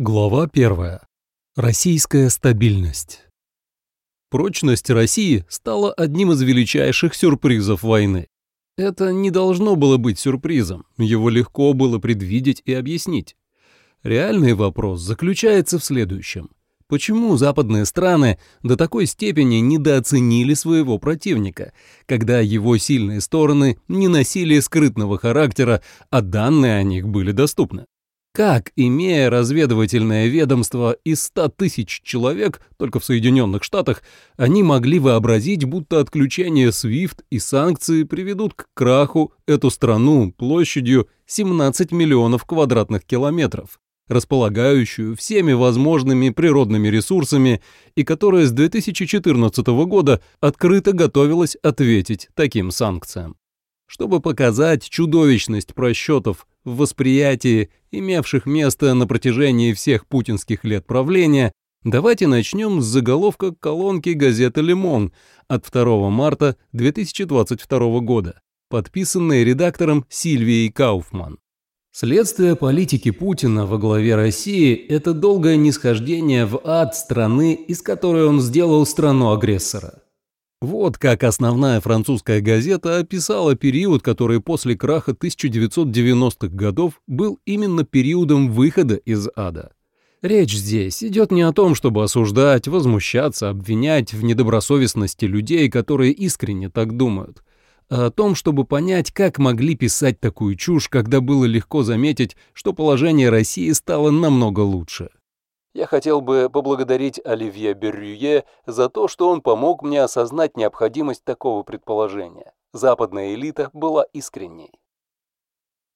Глава 1. Российская стабильность. Прочность России стала одним из величайших сюрпризов войны. Это не должно было быть сюрпризом, его легко было предвидеть и объяснить. Реальный вопрос заключается в следующем. Почему западные страны до такой степени недооценили своего противника, когда его сильные стороны не носили скрытного характера, а данные о них были доступны? Как, имея разведывательное ведомство из 100 тысяч человек только в Соединенных Штатах, они могли вообразить, будто отключение SWIFT и санкции приведут к краху эту страну площадью 17 миллионов квадратных километров, располагающую всеми возможными природными ресурсами и которая с 2014 года открыто готовилась ответить таким санкциям? Чтобы показать чудовищность просчетов в восприятии, имевших место на протяжении всех путинских лет правления, давайте начнем с заголовка колонки газеты «Лимон» от 2 марта 2022 года, подписанной редактором Сильвией Кауфман. Следствие политики Путина во главе России – это долгое нисхождение в ад страны, из которой он сделал страну-агрессора. Вот как основная французская газета описала период, который после краха 1990-х годов был именно периодом выхода из ада. Речь здесь идет не о том, чтобы осуждать, возмущаться, обвинять в недобросовестности людей, которые искренне так думают, а о том, чтобы понять, как могли писать такую чушь, когда было легко заметить, что положение России стало намного лучше. Я хотел бы поблагодарить Оливье Беррюе за то, что он помог мне осознать необходимость такого предположения. Западная элита была искренней.